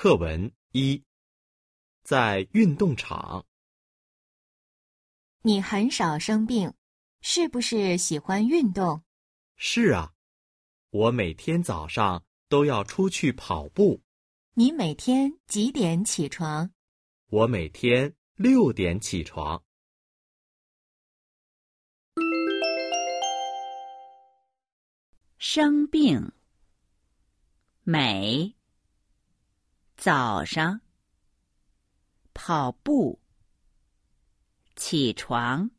课文一，在运动场。你很少生病，是不是喜欢运动？是啊，我每天早上都要出去跑步。你每天几点起床？我每天六点起床。生病，美。早上，跑步，起床。